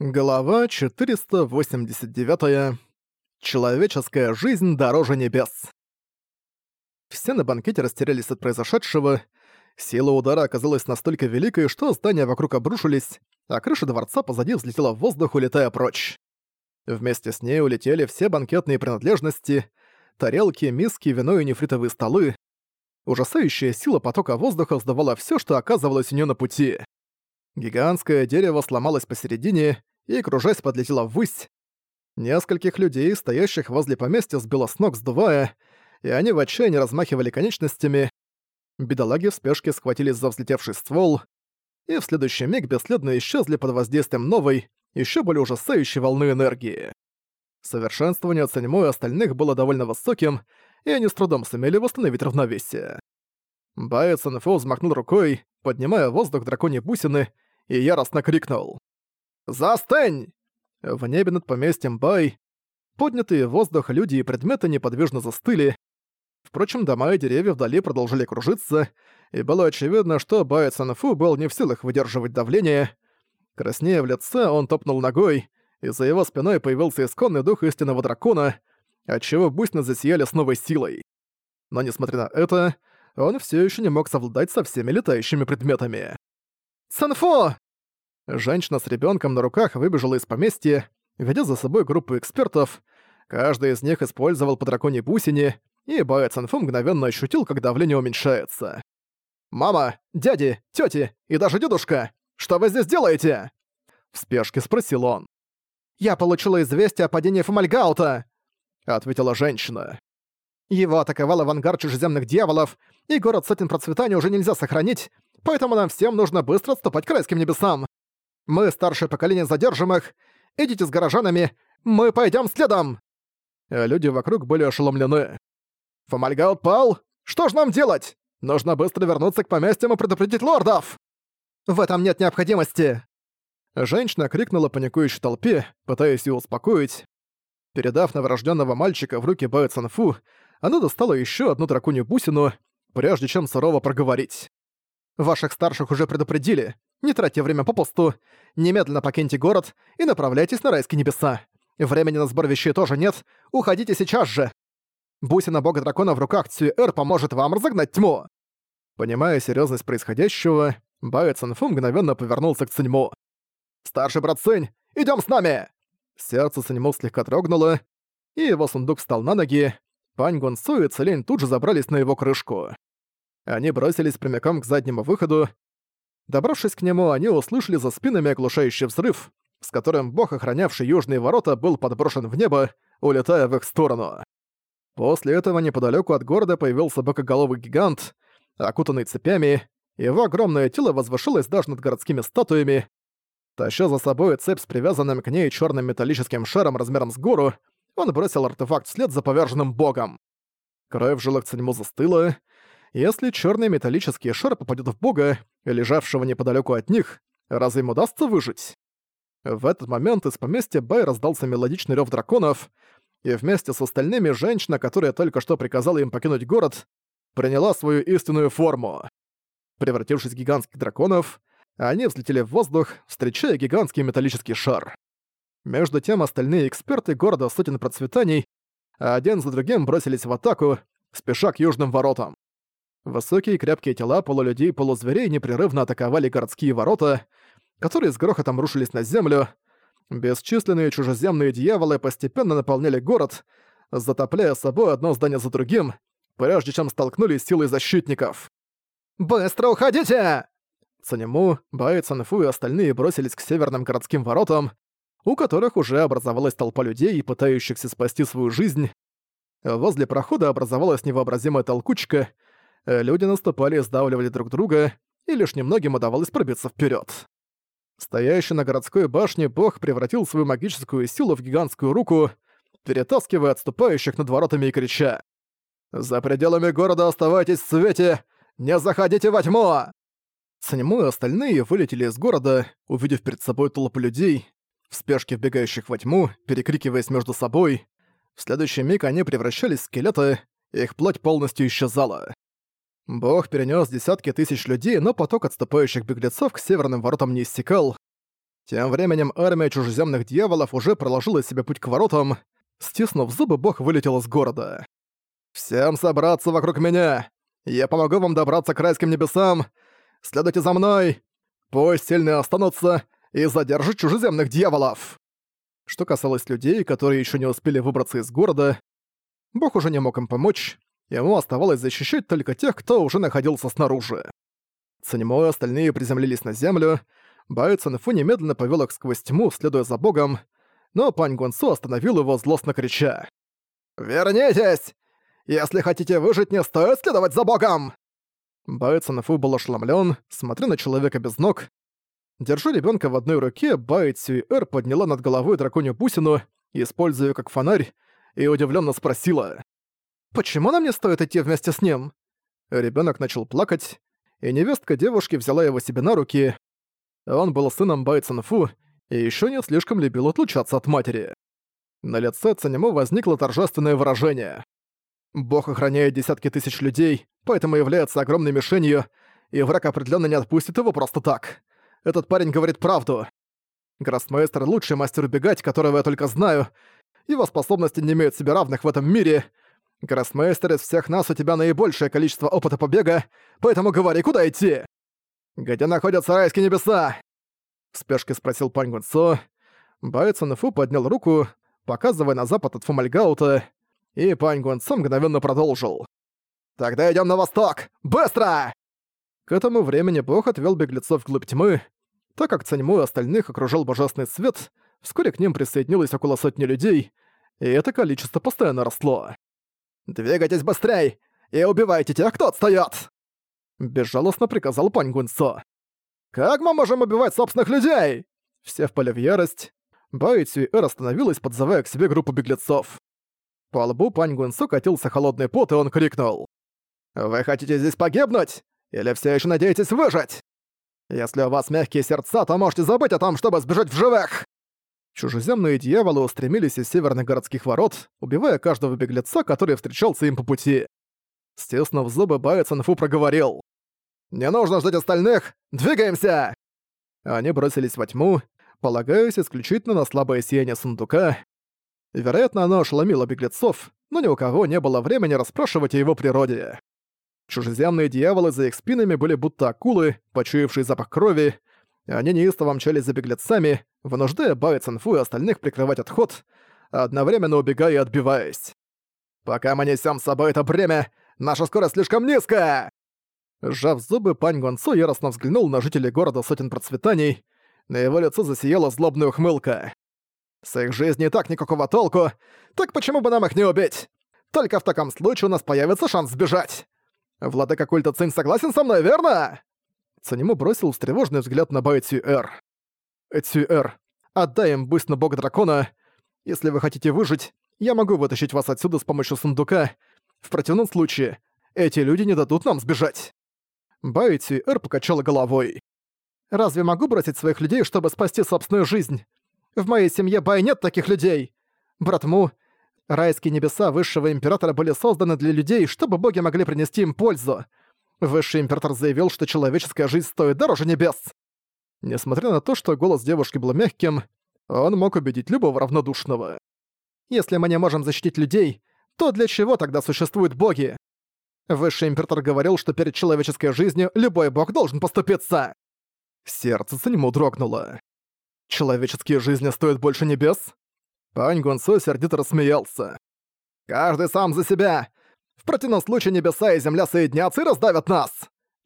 Глава 489. Человеческая жизнь дороже небес. Все на банкете растерялись от произошедшего. Сила удара оказалась настолько великой, что здания вокруг обрушились, а крыша дворца позади взлетела в воздух, улетая прочь. Вместе с ней улетели все банкетные принадлежности, тарелки, миски, вино и нефритовые столы. Ужасающая сила потока воздуха сдавала все, что оказывалось у нее на пути. Гигантское дерево сломалось посередине и, кружась, подлетело ввысь. Нескольких людей, стоящих возле поместья, сбило с ног, сдувая, и они в отчаянии размахивали конечностями. Бедолаги в спешке схватились за взлетевший ствол, и в следующий миг бесследно исчезли под воздействием новой, еще более ужасающей волны энергии. Совершенствование Цаньмо остальных было довольно высоким, и они с трудом сумели восстановить равновесие. Баэ Цэнфо взмахнул рукой, поднимая воздух драконьи бусины, и яростно крикнул. «Застынь!» В небе над поместьем Бай поднятые в воздух люди и предметы неподвижно застыли. Впрочем, дома и деревья вдали продолжили кружиться, и было очевидно, что Бай Цанфу был не в силах выдерживать давление. Краснея в лице, он топнул ногой, и за его спиной появился исконный дух истинного дракона, отчего бусины засияли с новой силой. Но несмотря на это, он все еще не мог совладать со всеми летающими предметами. «Санфо!» Женщина с ребенком на руках выбежала из поместья, ведя за собой группу экспертов. Каждый из них использовал по драконьей бусине, и Баэ Цанфу мгновенно ощутил, как давление уменьшается. «Мама, дяди, тети и даже дедушка, что вы здесь делаете?» В спешке спросил он. «Я получила известие о падении Фомальгаута», — ответила женщина. Его атаковал авангард чужеземных дьяволов, и город сотен процветания уже нельзя сохранить, поэтому нам всем нужно быстро отступать к райским небесам. Мы, старшее поколение, задержим их. Идите с горожанами, мы пойдем следом!» а Люди вокруг были ошеломлены. «Фомальгаут пал? Что ж нам делать? Нужно быстро вернуться к поместьям и предупредить лордов!» «В этом нет необходимости!» Женщина крикнула паникующей толпе, пытаясь ее успокоить. Передав новорожденного мальчика в руки Баэ Цанфу, она достала еще одну драконью бусину, прежде чем сурово проговорить. «Ваших старших уже предупредили. Не тратьте время попусту. Немедленно покиньте город и направляйтесь на райские небеса. Времени на сбор вещей тоже нет. Уходите сейчас же. Бусина бога дракона в руках Цюэр поможет вам разогнать тьму». Понимая серьезность происходящего, Баэ Цинфу мгновенно повернулся к Циньму. «Старший брат Цинь, идем с нами!» Сердце Циньму слегка трогнуло, и его сундук встал на ноги, Пань Гонсу и Целень тут же забрались на его крышку. Они бросились прямиком к заднему выходу. Добравшись к нему, они услышали за спинами оглушающий взрыв, с которым бог, охранявший южные ворота, был подброшен в небо, улетая в их сторону. После этого неподалеку от города появился бокоголовый гигант, окутанный цепями, его огромное тело возвышалось даже над городскими статуями. Таща за собой цепь с привязанным к ней черным металлическим шаром размером с гору, он бросил артефакт вслед за поверженным богом. Кровь в жилах Циньму застыла. Если черный металлический шар попадет в бога, лежавшего неподалеку от них, разве им удастся выжить? В этот момент из поместья Бай раздался мелодичный рев драконов, и вместе с остальными женщина, которая только что приказала им покинуть город, приняла свою истинную форму. Превратившись в гигантских драконов, они взлетели в воздух, встречая гигантский металлический шар. Между тем остальные эксперты города сотен процветаний один за другим бросились в атаку, спеша к южным воротам. Высокие крепкие тела полулюдей и полузверей непрерывно атаковали городские ворота, которые с грохотом рушились на землю. Бесчисленные чужеземные дьяволы постепенно наполняли город, затопляя собой одно здание за другим, прежде чем столкнулись с силой защитников. «Быстро уходите!» Цанему, Баи, Цанфу и остальные бросились к северным городским воротам, у которых уже образовалась толпа людей, пытающихся спасти свою жизнь. Возле прохода образовалась невообразимая толкучка, люди наступали и сдавливали друг друга, и лишь немногим удавалось пробиться вперед. Стоящий на городской башне бог превратил свою магическую силу в гигантскую руку, перетаскивая отступающих над воротами и крича «За пределами города оставайтесь в свете! Не заходите во тьму!» Санему и остальные вылетели из города, увидев перед собой толпу людей, в спешке вбегающих во тьму, перекрикиваясь между собой. В следующий миг они превращались в скелеты, их плоть полностью исчезала. Бог перенес десятки тысяч людей, но поток отступающих беглецов к северным воротам не иссякал. Тем временем армия чужеземных дьяволов уже проложила себе путь к воротам. Стиснув зубы, бог вылетел из города. «Всем собраться вокруг меня! Я помогу вам добраться к райским небесам! Следуйте за мной! Пусть сильные останутся и задержат чужеземных дьяволов!» Что касалось людей, которые еще не успели выбраться из города, бог уже не мог им помочь, ему оставалось защищать только тех, кто уже находился снаружи. Цанимо и остальные приземлились на землю, Бао Цинфу немедленно повел их сквозь тьму, следуя за богом, но пань Гунсу остановил его, злостно крича. «Вернитесь! Если хотите выжить, не стоит следовать за богом!» Бао Цинфу был ошеломлен, смотря на человека без ног. Держа ребенка в одной руке, Бао Цюэр подняла над головой драконью бусину, используя как фонарь, и удивленно спросила. «Почему нам не стоит идти вместе с ним?» Ребенок начал плакать, и невестка девушки взяла его себе на руки, он был сыном Бай Цинфу и еще не слишком любил отлучаться от матери. На лице Цанему возникло торжественное выражение. Бог охраняет десятки тысяч людей, поэтому является огромной мишенью, и враг определенно не отпустит его просто так. Этот парень говорит правду. Гроссмейстер — лучший мастер убегать, которого я только знаю. Его способности не имеют себе равных в этом мире. Гроссмейстер из всех нас у тебя наибольшее количество опыта побега, поэтому говори, куда идти? «Где находятся райские небеса?» В спешке спросил Пань Гунцо. Байцен Фу поднял руку, показывая на запад от Фумальгаута, и Пань Гунцо мгновенно продолжил. «Тогда идем на восток! Быстро!» К этому времени бог отвел беглецов вглубь тьмы. Так как Цаньму и остальных окружал божественный свет, вскоре к ним присоединилось около сотни людей, и это количество постоянно росло. «Двигайтесь быстрей и убивайте тех, кто отстаёт!» Безжалостно приказал Пань Гунцо. «Как мы можем убивать собственных людей?» Все впали в ярость. Бао Цюэр остановилась, подзывая к себе группу беглецов. По лбу Пань Гунцо катился холодный пот, и он крикнул. «Вы хотите здесь погибнуть? Или все еще надеетесь выжить? Если у вас мягкие сердца, то можете забыть о том, чтобы сбежать в живых!» Чужеземные дьяволы устремились из северных городских ворот, убивая каждого беглеца, который встречался им по пути. Стиснув зубы, Бао Цинфу проговорил. «Не нужно ждать остальных! Двигаемся!» Они бросились во тьму, полагаясь исключительно на слабое сияние сундука. Вероятно, оно ошеломило беглецов, но ни у кого не было времени расспрашивать о его природе. Чужеземные дьяволы за их спинами были будто акулы, почуявшие запах крови. Они неистово мчались за беглецами, вынуждая Бао Цинфу и остальных прикрывать отход, одновременно убегая и отбиваясь. «Пока мы несем с собой это бремя, наша скорость слишком низкая!» Сжав зубы, пань Гонцо яростно взглянул на жителей города сотен процветаний. На его лицо засияла злобная ухмылка. «С их жизни и так никакого толку, так почему бы нам их не убить? Только в таком случае у нас появится шанс сбежать. Владыка культа Цинь согласен со мной, верно?» Цанему бросил встревоженный взгляд на Бай Цюэр. «Цюэр, отдай им на бога дракона. Если вы хотите выжить, я могу вытащить вас отсюда с помощью сундука. В противном случае, эти люди не дадут нам сбежать». Байти Эр покачала головой. «Разве могу бросить своих людей, чтобы спасти собственную жизнь? В моей семье Бай нет таких людей. Брат Му, райские небеса Высшего Императора были созданы для людей, чтобы боги могли принести им пользу. Высший Император заявил, что человеческая жизнь стоит дороже небес». Несмотря на то, что голос девушки был мягким, он мог убедить любого равнодушного. «Если мы не можем защитить людей, то для чего тогда существуют боги? Высший император говорил, что перед человеческой жизнью любой бог должен поступиться. Сердце Циньму дрогнуло. Человеческие жизни стоят больше небес? Пань Гунсо сердито рассмеялся. «Каждый сам за себя! Противном случае небеса и земля соединятся и раздавят нас!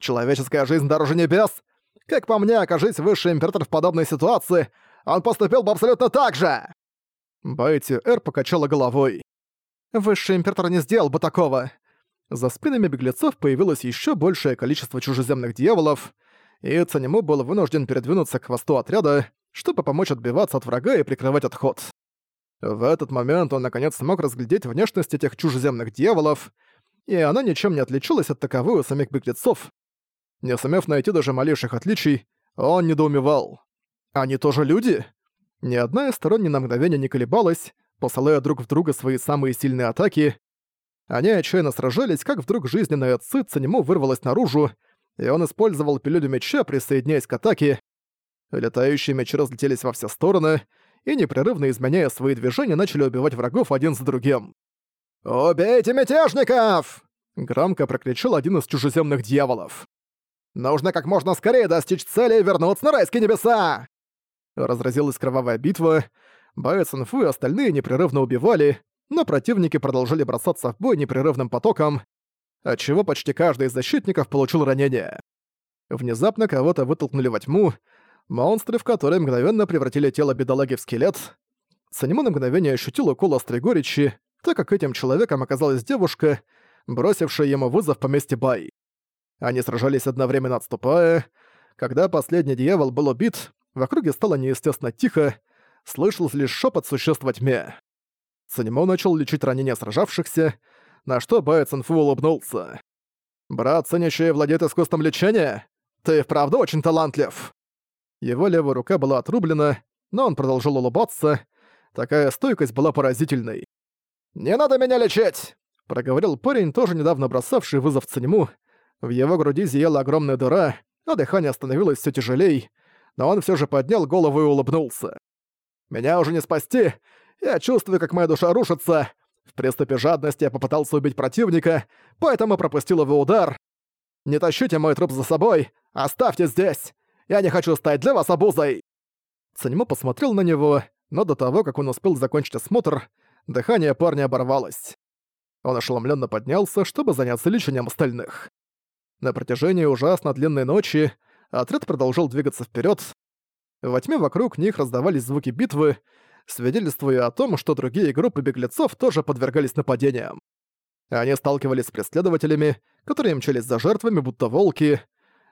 Человеческая жизнь дороже небес! Как по мне, окажись высший император в подобной ситуации, он поступил бы абсолютно так же!» Байти Эр покачала головой. «Высший император не сделал бы такого. За спинами беглецов появилось еще большее количество чужеземных дьяволов, и Цанему был вынужден передвинуться к хвосту отряда, чтобы помочь отбиваться от врага и прикрывать отход. В этот момент он наконец смог разглядеть внешность этих чужеземных дьяволов, и она ничем не отличалась от таковой у самих беглецов. Не сумев найти даже малейших отличий, он недоумевал. Они тоже люди? Ни одна из сторон ни на мгновение не колебалась, посылая друг в друга свои самые сильные атаки, они отчаянно сражались, как вдруг жизненная ци Цанему вырвалась наружу, и он использовал пилюлю меча, присоединяясь к атаке. Летающие мечи разлетелись во все стороны и, непрерывно изменяя свои движения, начали убивать врагов один за другим. «Убейте мятежников!» — громко прокричал один из чужеземных дьяволов. «Нужно как можно скорее достичь цели и вернуться на райские небеса!» Разразилась кровавая битва, Баэцен Фу и остальные непрерывно убивали, но противники продолжали бросаться в бой непрерывным потоком, отчего почти каждый из защитников получил ранение. Внезапно кого-то вытолкнули во тьму, монстры в которые мгновенно превратили тело бедолаги в скелет. Санему на мгновение ощутил укол острой горечи, так как этим человеком оказалась девушка, бросившая ему вызов по месте Бай. Они сражались одновременно отступая. Когда последний дьявол был убит, в округе стало неестественно тихо, слышался лишь шепот существ во тьме. Санимо начал лечить ранения сражавшихся, на что Бай Цинфу улыбнулся. «Брат, ценящий владеет искусством лечения? Ты вправду очень талантлив!» Его левая рука была отрублена, но он продолжил улыбаться. Такая стойкость была поразительной. «Не надо меня лечить!» — проговорил парень, тоже недавно бросавший вызов Циньму. В его груди зияла огромная дыра, а дыхание становилось все тяжелей, но он все же поднял голову и улыбнулся. «Меня уже не спасти! Я чувствую, как моя душа рушится! В приступе жадности я попытался убить противника, поэтому пропустил его удар. Не тащите мой труп за собой! Оставьте здесь! Я не хочу стать для вас обузой!» Цаньмо посмотрел на него, но до того, как он успел закончить осмотр, дыхание парня оборвалось. Он ошеломленно поднялся, чтобы заняться лечением остальных. На протяжении ужасно длинной ночи отряд продолжал двигаться вперед. Во тьме вокруг них раздавались звуки битвы, свидетельствуя о том, что другие группы беглецов тоже подвергались нападениям. Они сталкивались с преследователями, которые мчались за жертвами, будто волки.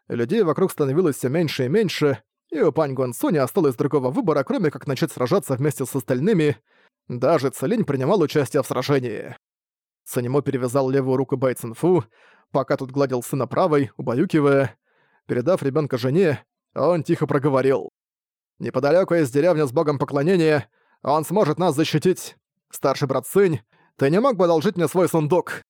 Людей вокруг становилось все меньше и меньше, и у Пань Гуансу не осталось другого выбора, кроме как начать сражаться вместе с остальными. Даже Целинь принимал участие в сражении. Санимо перевязал левую руку Бай Цинфу, пока тут гладил сына правой, убаюкивая. Передав ребенка жене, он тихо проговорил. «Неподалёку есть деревня с богом поклонения, он сможет нас защитить. Старший брат Сынь, ты не мог бы одолжить мне свой сундук?»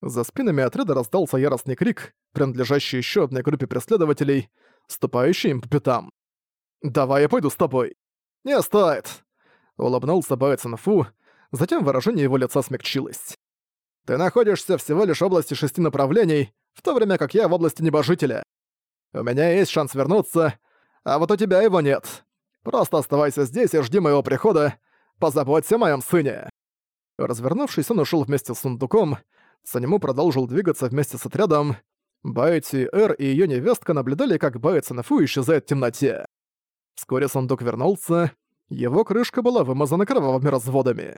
За спинами отряда раздался яростный крик, принадлежащий еще одной группе преследователей, ступающий им по пятам. «Давай я пойду с тобой». «Не стоит!» Улыбнулся Баэцин Фу, затем выражение его лица смягчилось. «Ты находишься всего лишь в области шести направлений, в то время как я в области небожителя. У меня есть шанс вернуться, а вот у тебя его нет. Просто оставайся здесь и жди моего прихода. Позаботься о моем сыне». Развернувшись, он ушел вместе с сундуком. Санему продолжил двигаться вместе с отрядом. Байти, Эр и ее невестка наблюдали, как Бай Цанафу исчезает в темноте. Вскоре сундук вернулся. Его крышка была вымазана кровавыми разводами.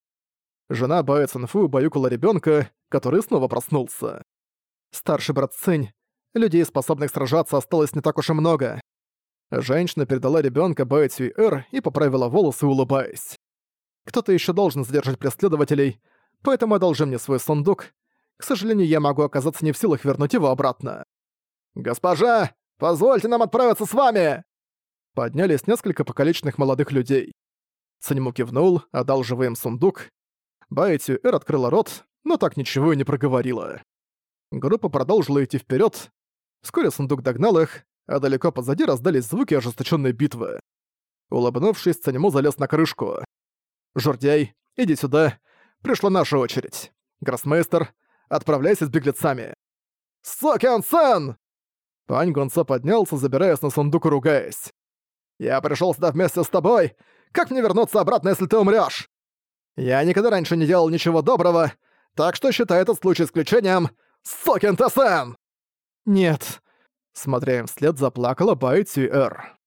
Жена Бая Цинфу баюкала ребенка, который снова проснулся. «Старший брат Цинь, людей, способных сражаться, осталось не так уж и много. Женщина передала ребенка Бэйцю Эр и поправила волосы, улыбаясь. «Кто-то еще должен задержать преследователей, поэтому одолжи мне свой сундук. К сожалению, я могу оказаться не в силах вернуть его обратно». «Госпожа, позвольте нам отправиться с вами!» Поднялись несколько покалеченных молодых людей. Циньму кивнул, одалживая сундук. Баэтю Эр открыла рот, но так ничего и не проговорила. Группа продолжила идти вперед. Вскоре сундук догнал их, а далеко позади раздались звуки ожесточенной битвы. Улыбнувшись, Цанему залез на крышку. «Журдяй, иди сюда. Пришла наша очередь. Гроссмейстер, отправляйся с беглецами». «Сокян-сан!» Пань Гонцо поднялся, забираясь на сундук и ругаясь. «Я пришел сюда вместе с тобой. Как мне вернуться обратно, если ты умрёшь? Я никогда раньше не делал ничего доброго, так что считай этот случай исключением. Сокин-сан!» «Нет», Смотря им вслед, заплакала Бай Эр.